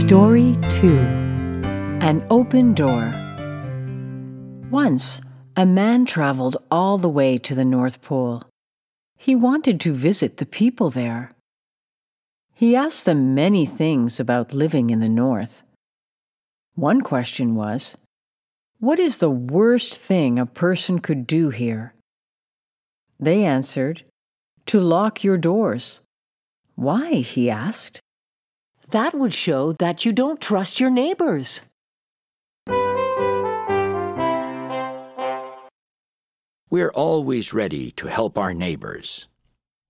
Story 2 An Open Door. Once, a man traveled all the way to the North Pole. He wanted to visit the people there. He asked them many things about living in the North. One question was What is the worst thing a person could do here? They answered, To lock your doors. Why? he asked. That would show that you don't trust your neighbors. We're always ready to help our neighbors.